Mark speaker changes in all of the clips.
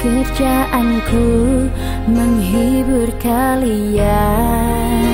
Speaker 1: Kerjaanku menghibur kalian.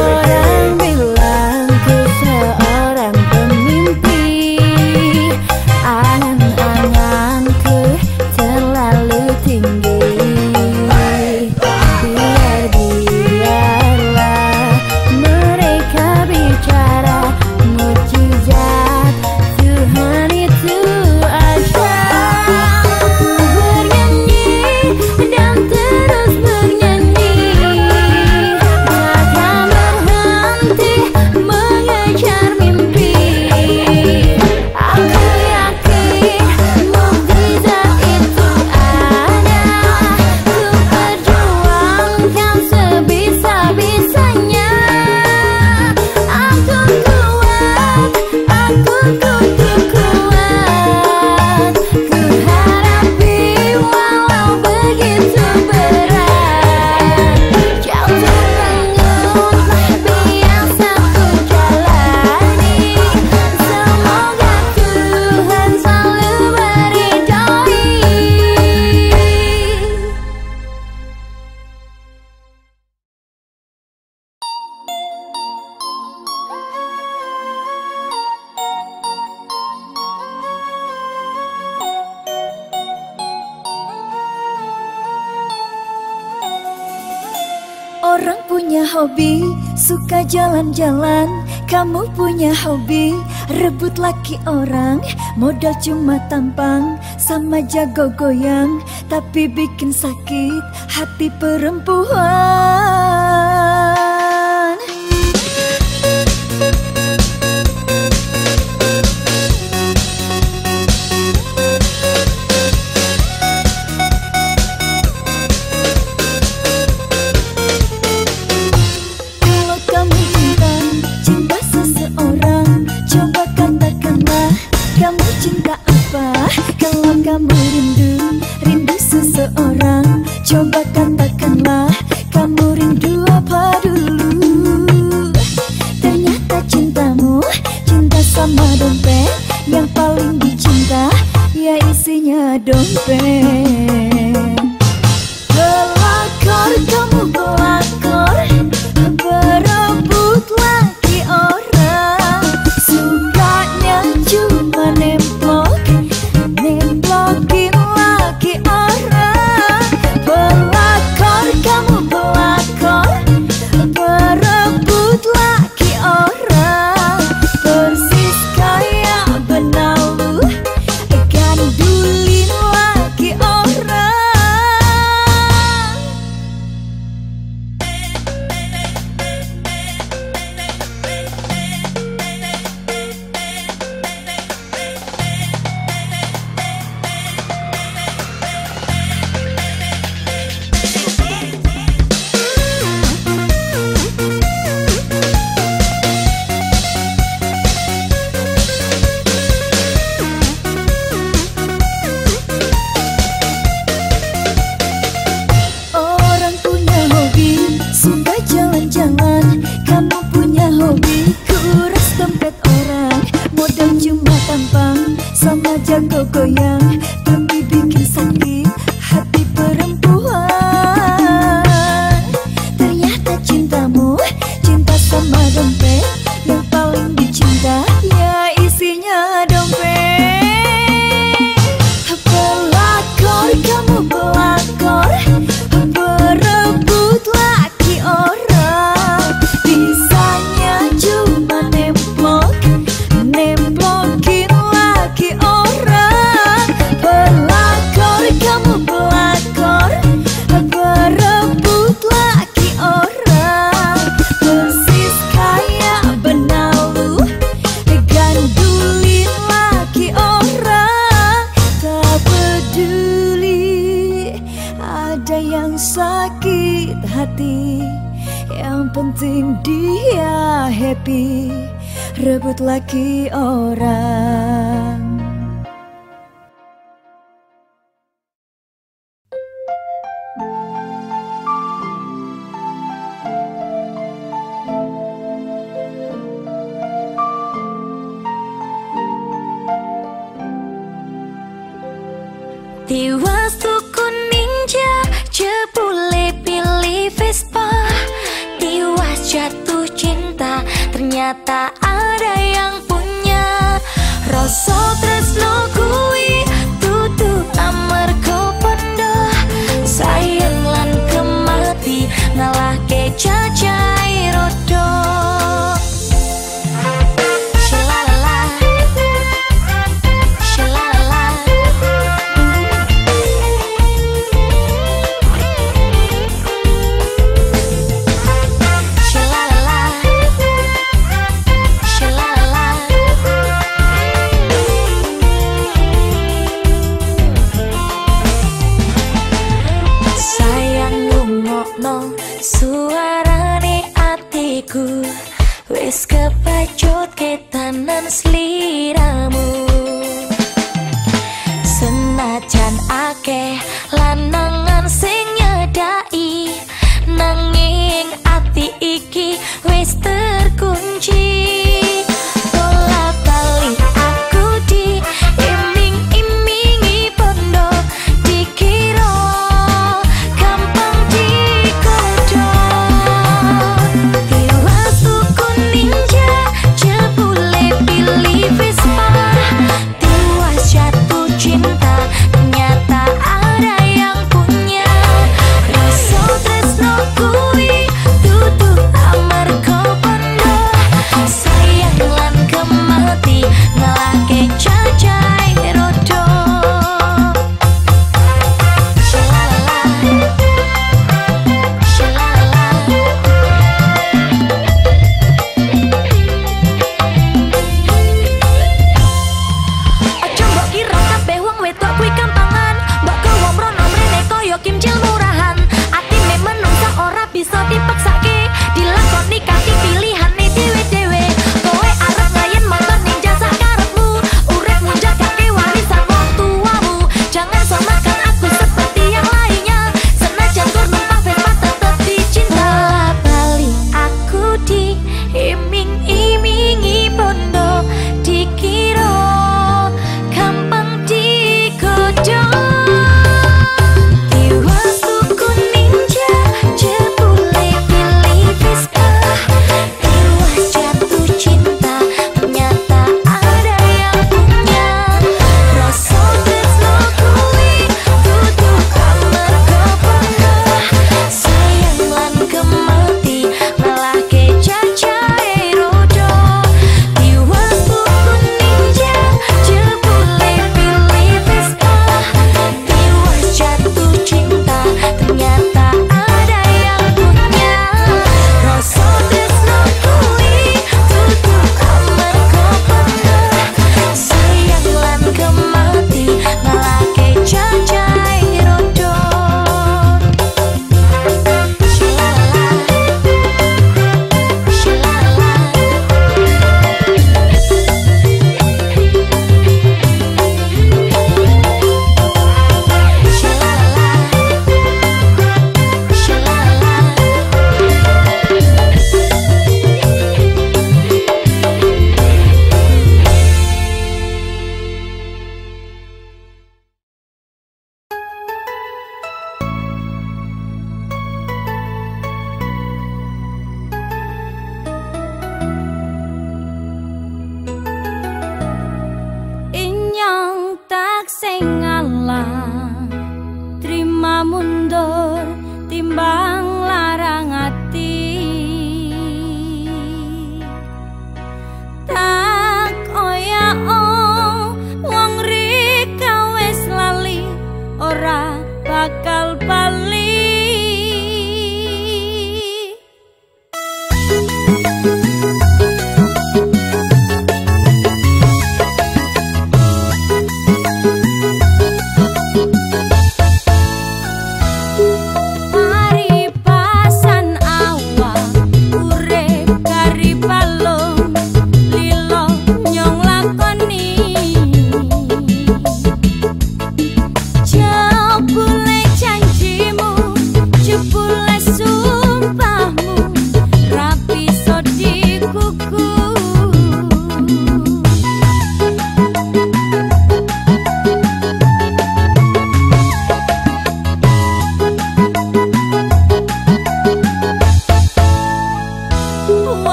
Speaker 2: Lord. hobi, suka jalan-jalan. Kamu punya hobi, rebut laki orang. Modal cuma tampang, sama jago goyang. Tapi bikin sakit hati perempuan.
Speaker 3: Rebut laki orang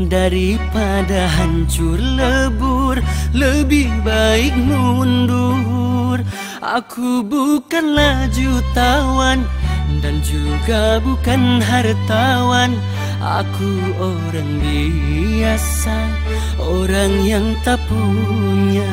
Speaker 4: Daripada hancur lebur Lebih baik mundur. Aku bukanlah jutawan Dan juga bukan hartawan. Aku orang biasa Orang yang tak punya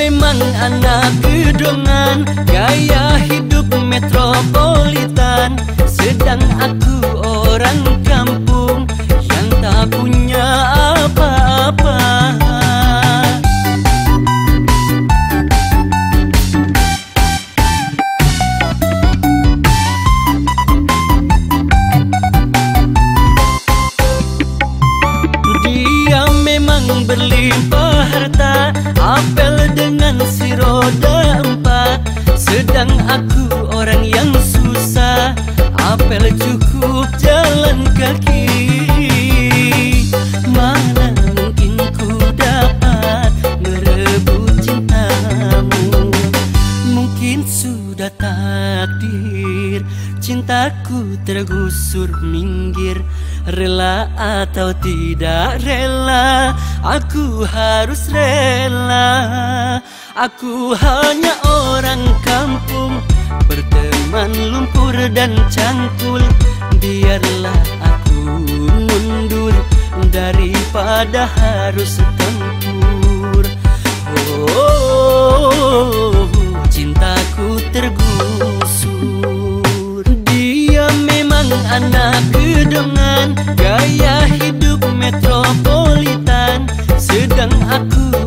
Speaker 4: memang anak gedongan Gaya hidup metropolitan. Sedang aku orang kampung Yang tak punya Sedang aku orang yang susah. Apel cukup jalan kaki. Mana mungkin ku dapat merebut cintamu? Mungkin sudah takdir. Cintaku tergusur minggir. Rela atau tidak rela Aku harus rela. Aku hanya kampung Berteman lumpur dan cangkul. Biarlah aku mundur Daripada harus tempur. Oh, cintaku tergusur. Dia memang anak gedongan Gaya hidup metropolitan. Sedang aku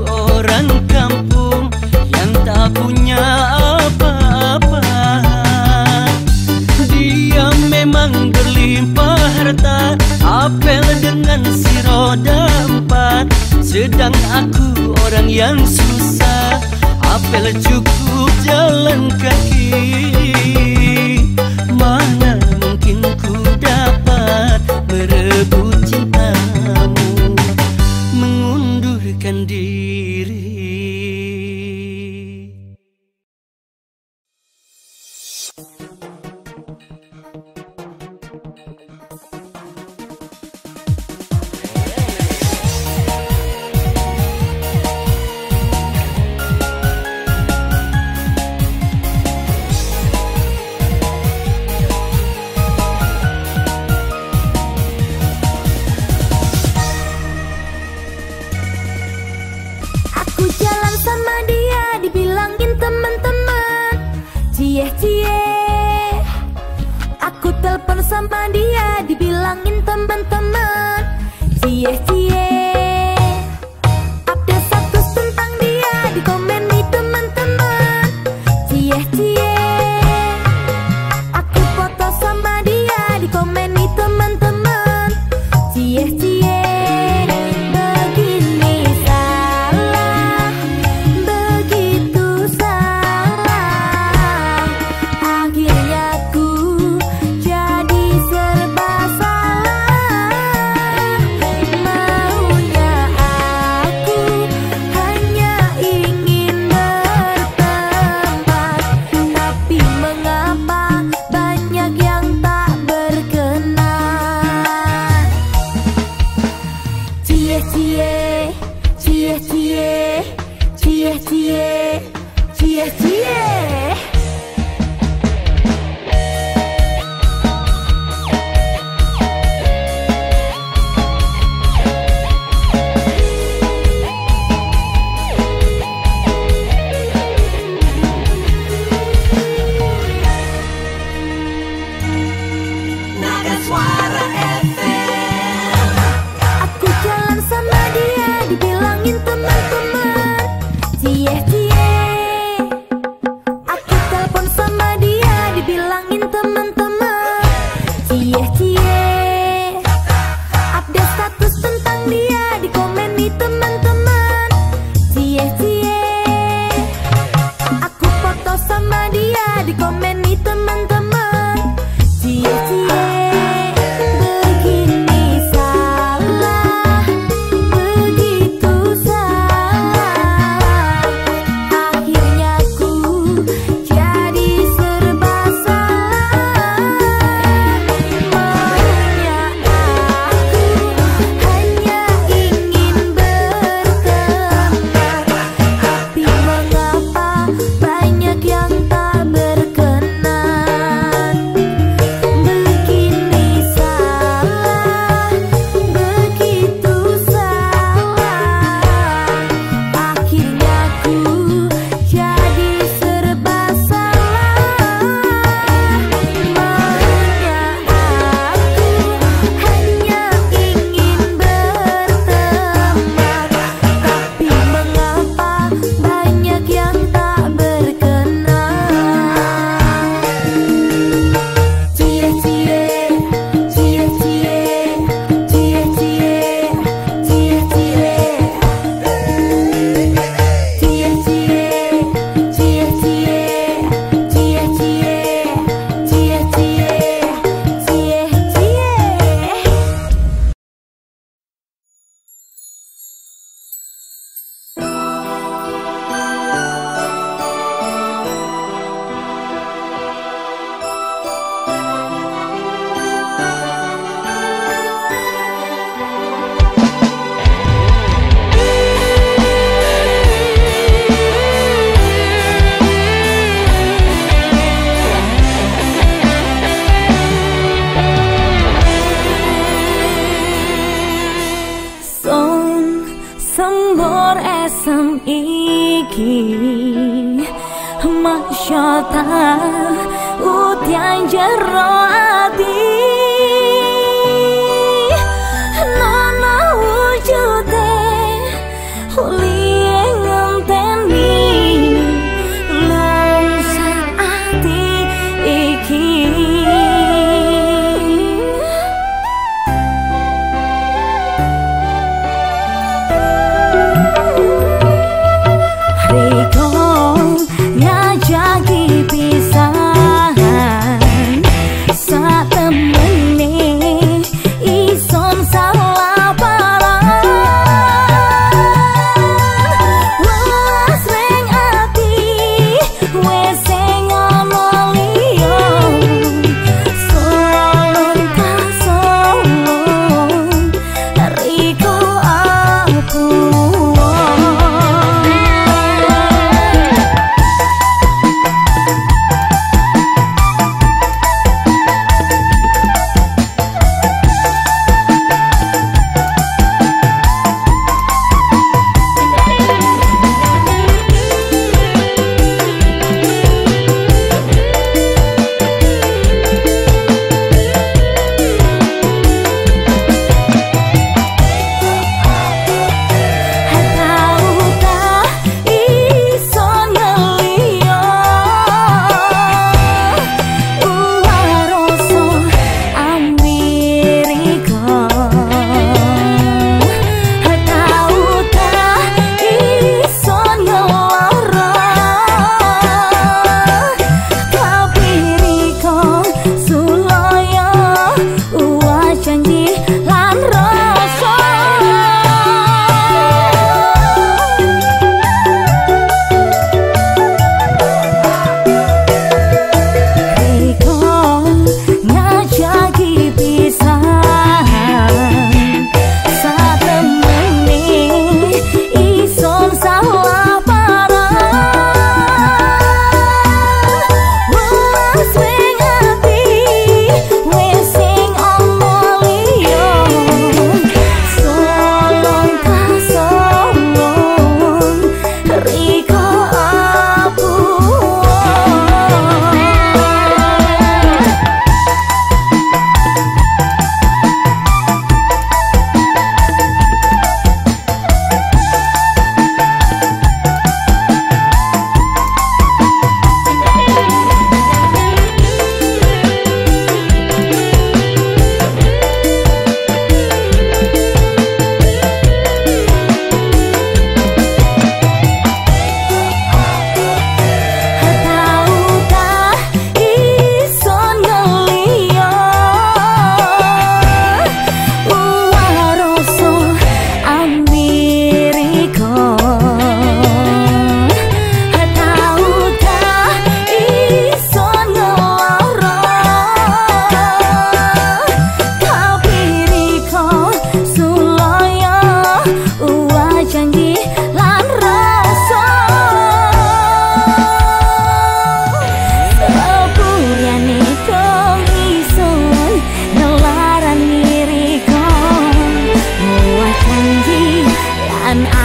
Speaker 4: Apel dengan si roda empat. Sedang aku orang yang susah. Apel cukup jalan kaki. Mana mungkin ku dapat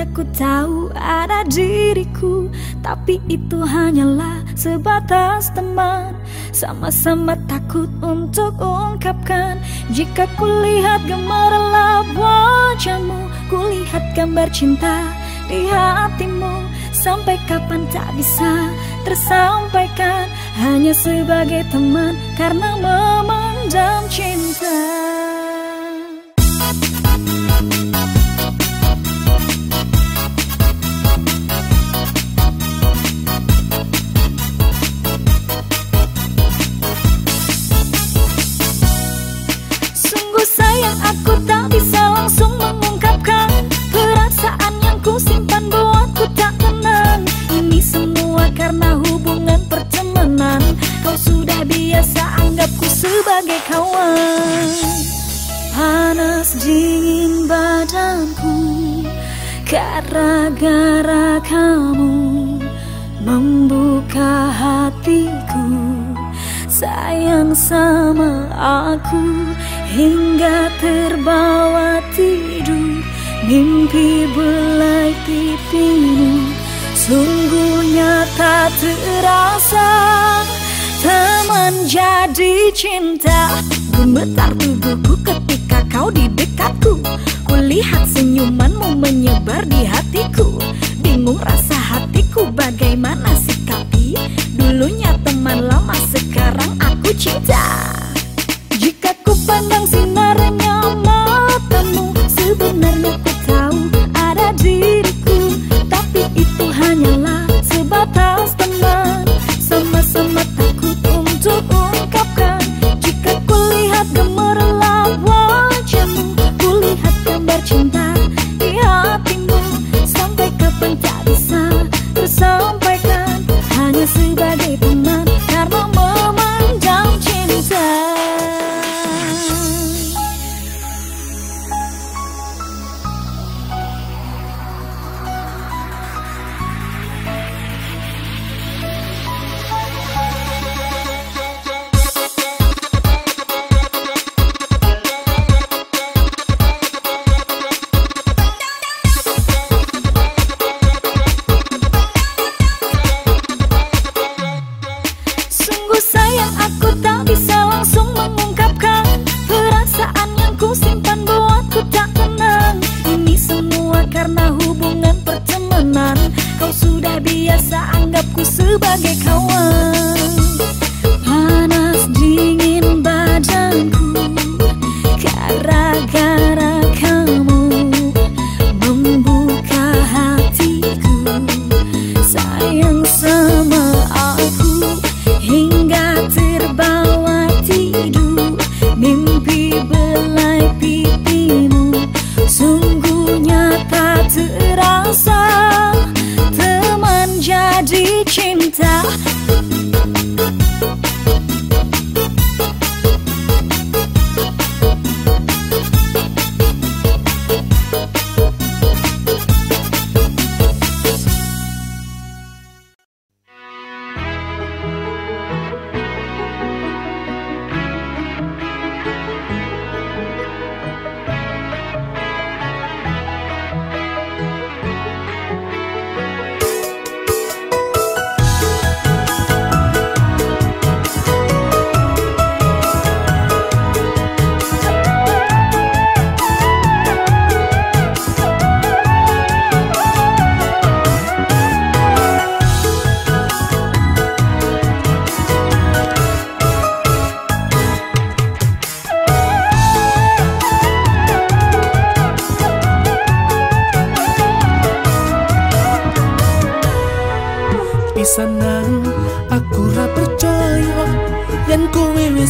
Speaker 2: Sebenarnya ku tahu ada diriku Tapi itu hanyalah sebatas teman. Sama-sama takut untuk ungkapkan Jika ku lihat gemerlap wajahmu Ku lihat gambar cinta di hatimu. Sampai kapan tak bisa tersampaikan Hanya sebagai teman karena memendam cinta sayang aku tak bisa langsung mengungkapkan. Perasaan yang ku simpan buatku tak tenang. Ini semua karena hubungan pertemanan. Kau sudah biasa anggapku sebagai kawan. Panas dingin badanku Gara-gara kamu Membuka hatiku. Sayang sama aku Hingga terbawa tidur Mimpi belai pipimu Sungguh nyata terasa Teman jadi cinta. Gemetar tubuhku ketika kau di dekatku. Kulihat senyumanmu menyebar di hatiku. Bingung rasa hatiku bagaimana sikapi Dulunya teman lama sekarang aku cinta karena hubungan pertemanan Kau sudah biasa anggapku sebagai kawan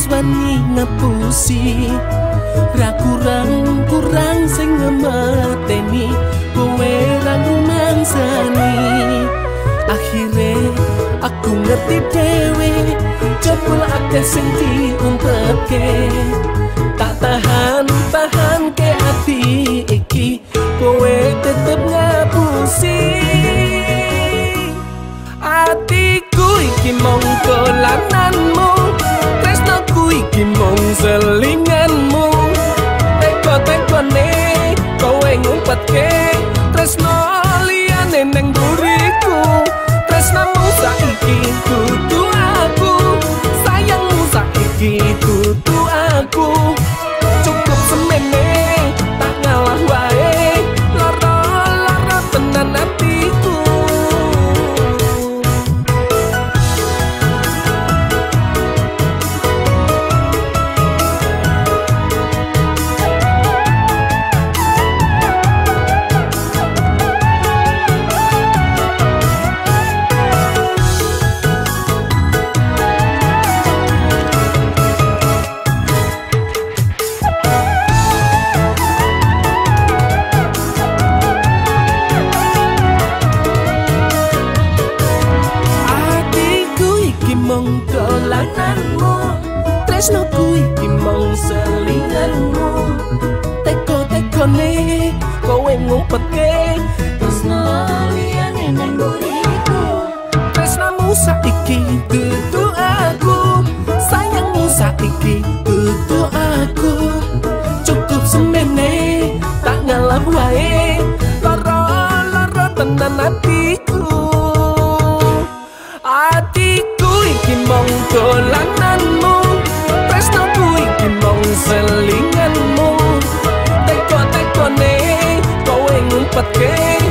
Speaker 4: wis wani ngapusi ra kurang kurang sing ngemateni kowe ra rumangsani. Akhire aku ngerti dewe jebul akeh sing diumpetke tak tahan tahan ke hati iki kowe tetep ngapusi. Atiku iki mong
Speaker 2: Easily saiki dudu aku. Sayangmu saiki dudu aku. Cukup semene tak ngalah wae. Loro loro tenan hatiku. Hatiku iki mong dolananmu. Tresnaku iki mong selinganmu. Teko-tekone kowe ngumpetke. Thank you.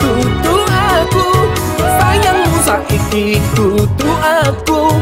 Speaker 2: kutu aku sayangmu saiki tutu aku.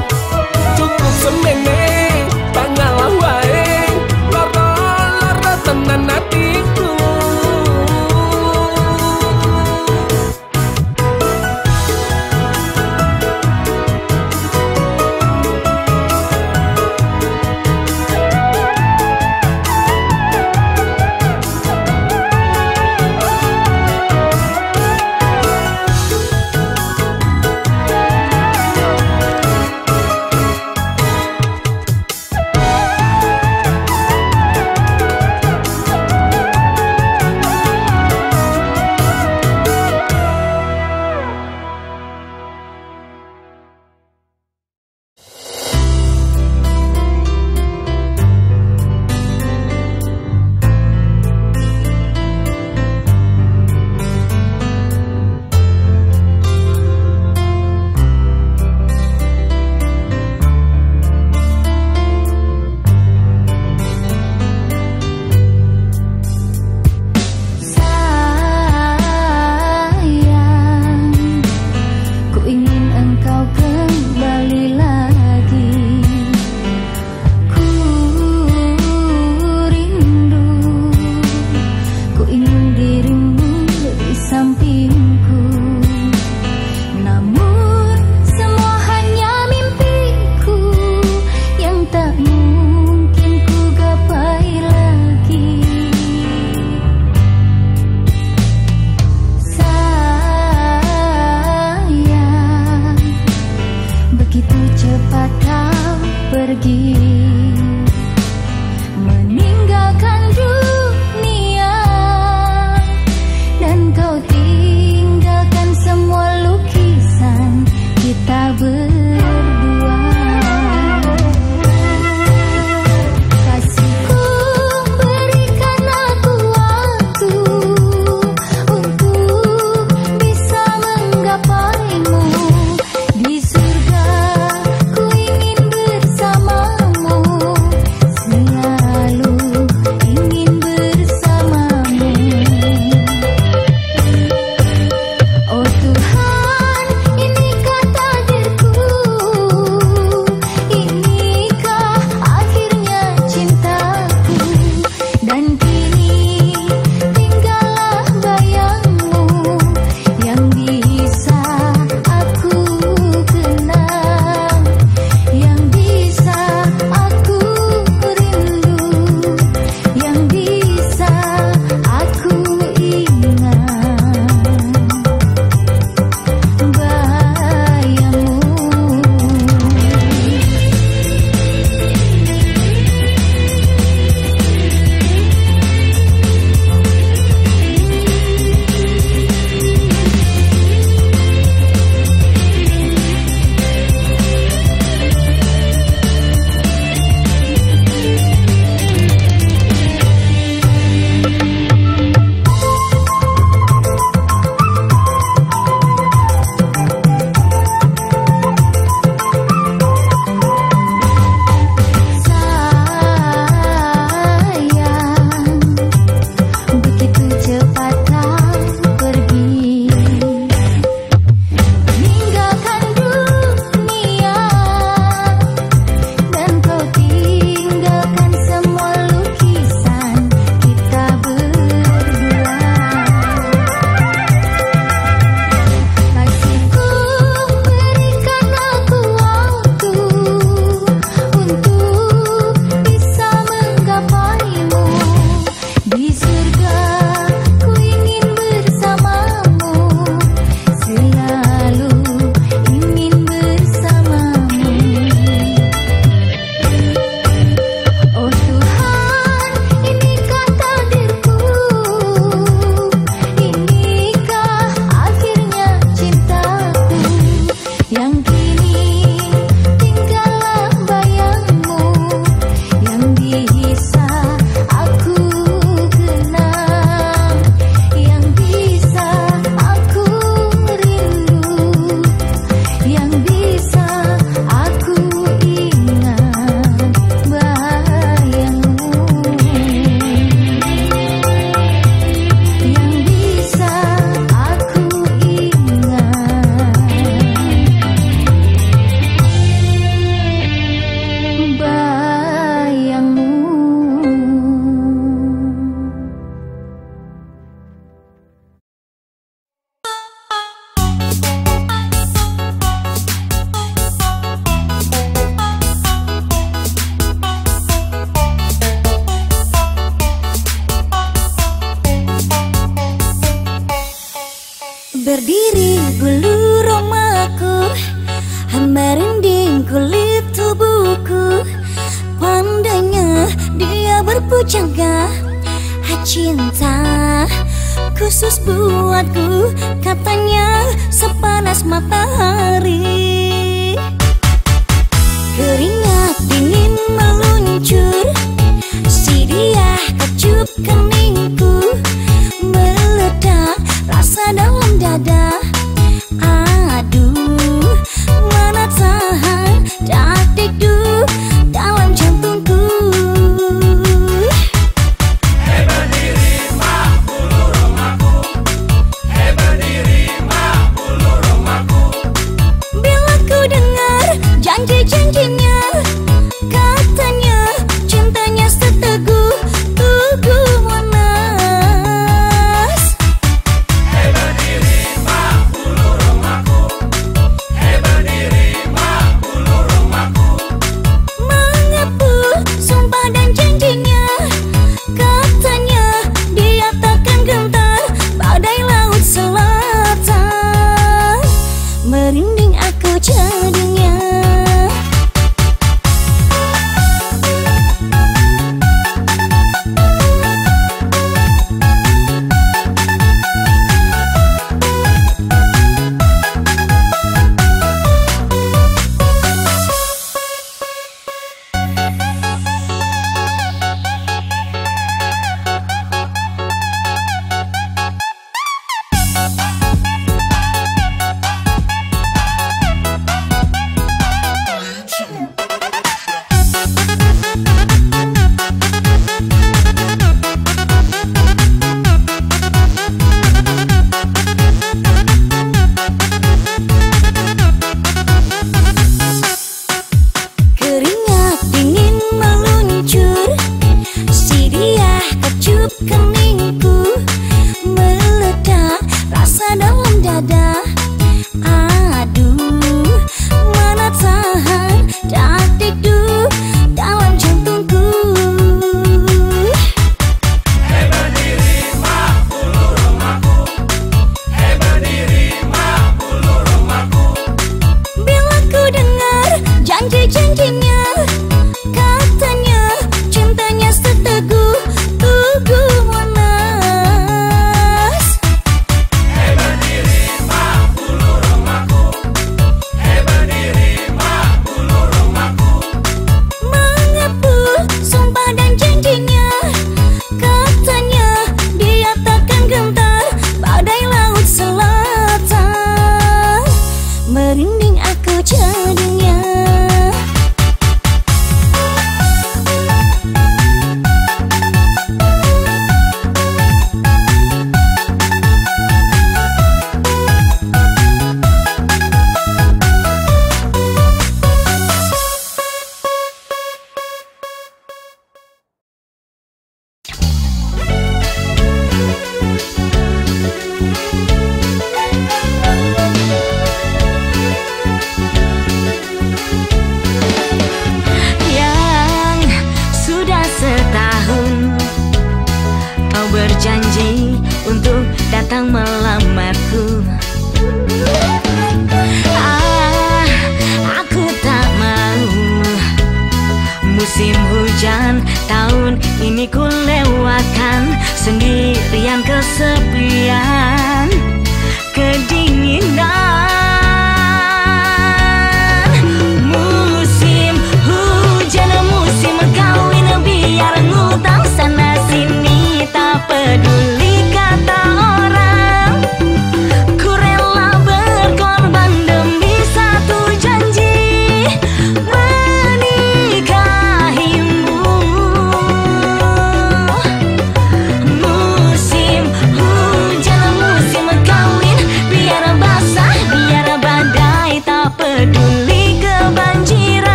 Speaker 3: Kesepian